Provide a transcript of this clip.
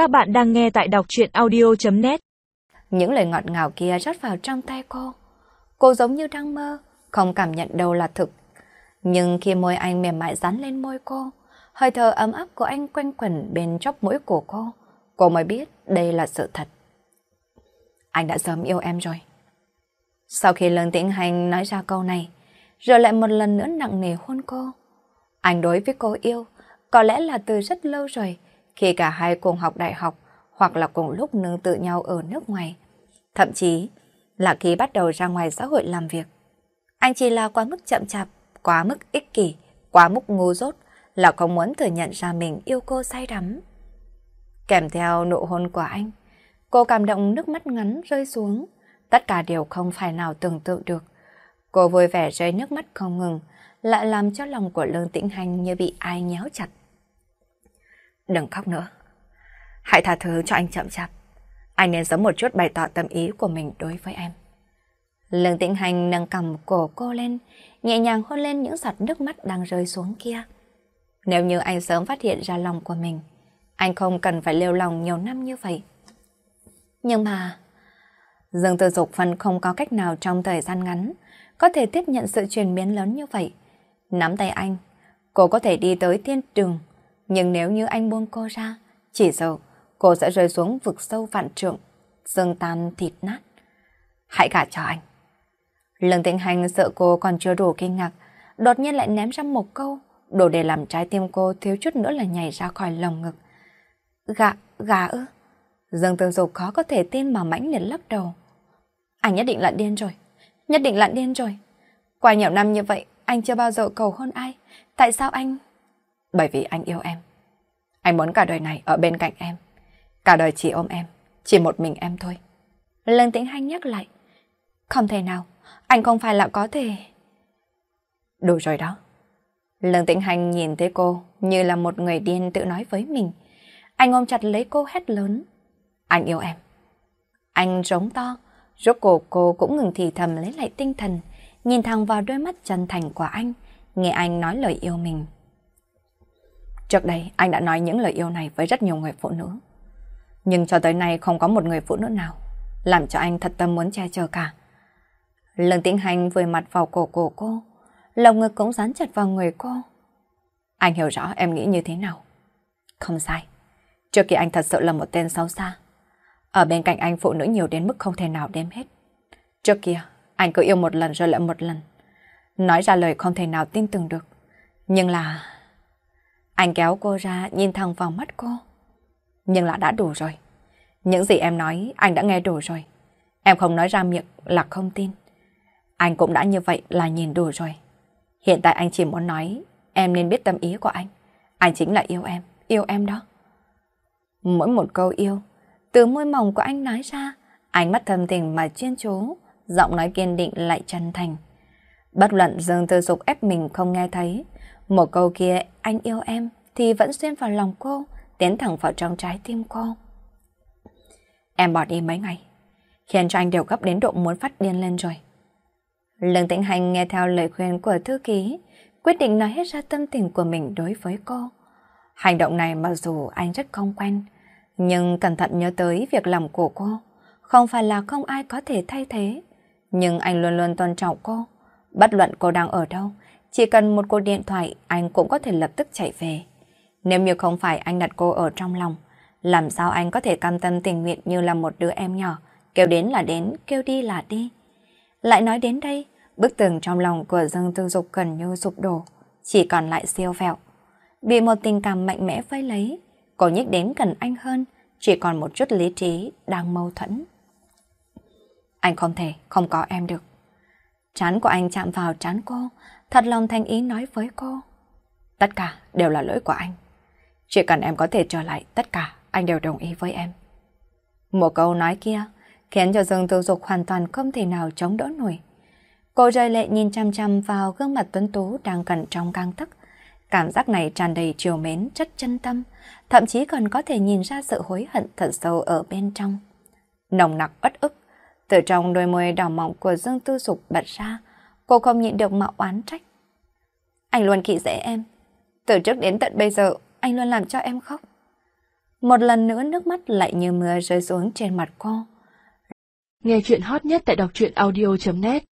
Các bạn đang nghe tại đọc truyện audio.net Những lời ngọt ngào kia rót vào trong tay cô. Cô giống như đang mơ, không cảm nhận đâu là thực. Nhưng khi môi anh mềm mại dán lên môi cô, hơi thở ấm áp của anh quanh quẩn bên chóp mũi của cô, cô mới biết đây là sự thật. Anh đã sớm yêu em rồi. Sau khi Lương Tĩnh Hành nói ra câu này, rồi lại một lần nữa nặng nề hôn cô. Anh đối với cô yêu, có lẽ là từ rất lâu rồi, khi cả hai cùng học đại học hoặc là cùng lúc nương tự nhau ở nước ngoài. Thậm chí là khi bắt đầu ra ngoài xã hội làm việc. Anh chỉ là quá mức chậm chạp, quá mức ích kỷ, quá mức ngu dốt là không muốn thừa nhận ra mình yêu cô say đắm. Kèm theo nụ hôn của anh, cô cảm động nước mắt ngắn rơi xuống. Tất cả đều không phải nào tưởng tượng được. Cô vui vẻ rơi nước mắt không ngừng, lại làm cho lòng của Lương Tĩnh Hành như bị ai nhéo chặt. Đừng khóc nữa. Hãy tha thứ cho anh chậm chạp. Anh nên sớm một chút bày tỏ tâm ý của mình đối với em. Lương Tĩnh Hành nâng cầm cổ cô lên, nhẹ nhàng hôn lên những giọt nước mắt đang rơi xuống kia. Nếu như anh sớm phát hiện ra lòng của mình, anh không cần phải lêu lòng nhiều năm như vậy. Nhưng mà... Dương Tư Dục Phân không có cách nào trong thời gian ngắn có thể tiếp nhận sự chuyển biến lớn như vậy. Nắm tay anh, cô có thể đi tới thiên đường, nhưng nếu như anh buông cô ra, chỉ sợ cô sẽ rơi xuống vực sâu vạn trượng, xương tan thịt nát. Hãy gả cho anh. Lương Tĩnh Hành sợ cô còn chưa đủ kinh ngạc, đột nhiên lại ném ra một câu, đủ để làm trái tim cô thiếu chút nữa là nhảy ra khỏi lồng ngực. gạ gà ư? Dương Tư Dục khó có thể tin mà mãnh liệt lắc đầu. Anh nhất định là điên rồi, nhất định là điên rồi. Qua nhiều năm như vậy, anh chưa bao giờ cầu hôn ai. Tại sao anh... Bởi vì anh yêu em. Anh muốn cả đời này ở bên cạnh em. Cả đời chỉ ôm em, chỉ một mình em thôi. Lương Tĩnh Hanh nhắc lại. Không thể nào, anh không phải là có thể... Đủ rồi đó. Lương Tĩnh Hành nhìn thấy cô như là một người điên tự nói với mình. Anh ôm chặt lấy cô hét lớn. Anh yêu em. Anh rống to, rốt cuộc cô cũng ngừng thì thầm lấy lại tinh thần, nhìn thẳng vào đôi mắt chân thành của anh, nghe anh nói lời yêu mình. Trước đây anh đã nói những lời yêu này với rất nhiều người phụ nữ. Nhưng cho tới nay không có một người phụ nữ nào làm cho anh thật tâm muốn che chở cả. Lương Tĩnh Hành vùi mặt vào cổ cổ cô, lòng ngực cũng dán chặt vào người cô. Anh hiểu rõ em nghĩ như thế nào. Không sai. Trước kia anh thật sự là một tên xấu xa. Ở bên cạnh anh phụ nữ nhiều đến mức không thể nào đếm hết. Trước kia, anh cứ yêu một lần rồi lại một lần. Nói ra lời không thể nào tin tưởng được. Nhưng là... Anh kéo cô ra nhìn thẳng vào mắt cô. Nhưng là đã đủ rồi. Những gì em nói anh đã nghe đủ rồi. Em không nói ra miệng là không tin. Anh cũng đã như vậy là nhìn đủ rồi. Hiện tại anh chỉ muốn nói em nên biết tâm ý của anh. Anh chính là yêu em, yêu em đó. Mỗi một câu yêu, từ môi mỏng của anh nói ra, ánh mắt thầm tình mà chuyên chú, giọng nói kiên định lại chân thành. Bất luận Dương Tư Dục ép mình không nghe thấy, một câu kia anh yêu em thì vẫn xuyên vào lòng cô, tiến thẳng vào trong trái tim cô. Em bỏ đi mấy ngày, khiến cho anh đều gấp đến độ muốn phát điên lên rồi. Lương Tĩnh Hành nghe theo lời khuyên của thư ký, quyết định nói hết ra tâm tình của mình đối với cô. Hành động này mặc dù anh rất không quen, nhưng cẩn thận nhớ tới việc làm của cô, không phải là không ai có thể thay thế. Nhưng anh luôn luôn tôn trọng cô, bất luận cô đang ở đâu, chỉ cần một cuộc điện thoại anh cũng có thể lập tức chạy về. Nếu như không phải anh đặt cô ở trong lòng, làm sao anh có thể cam tâm tình nguyện như là một đứa em nhỏ, kêu đến là đến, kêu đi là đi. Lại nói đến đây, bức tường trong lòng của Dương Tư Dục gần như sụp đổ, chỉ còn lại siêu vẹo. Bị một tình cảm mạnh mẽ vây lấy, cô nhích đến gần anh hơn, chỉ còn một chút lý trí đang mâu thuẫn. Anh không thể không có em được. Chán của anh chạm vào chán cô, thật lòng thành ý nói với cô. Tất cả đều là lỗi của anh. Chỉ cần em có thể trở lại, tất cả anh đều đồng ý với em. Một câu nói kia khiến cho Dương Tư Dục hoàn toàn không thể nào chống đỡ nổi. Cô rơi lệ nhìn chăm chăm vào gương mặt tuấn tú đang cẩn trong căng thức. Cảm giác này tràn đầy chiều mến, chất chân tâm, thậm chí còn có thể nhìn ra sự hối hận thật sâu ở bên trong. Nồng nặc bất ức, từ trong đôi môi đỏ mọng của Dương Tư Dục bật ra, cô không nhịn được mà oán trách. Anh luôn kỵ dễ em. Từ trước đến tận bây giờ, anh luôn làm cho em khóc. Một lần nữa nước mắt lại như mưa rơi xuống trên mặt cô. Nghe chuyện hot nhất tại đọc truyện audio.net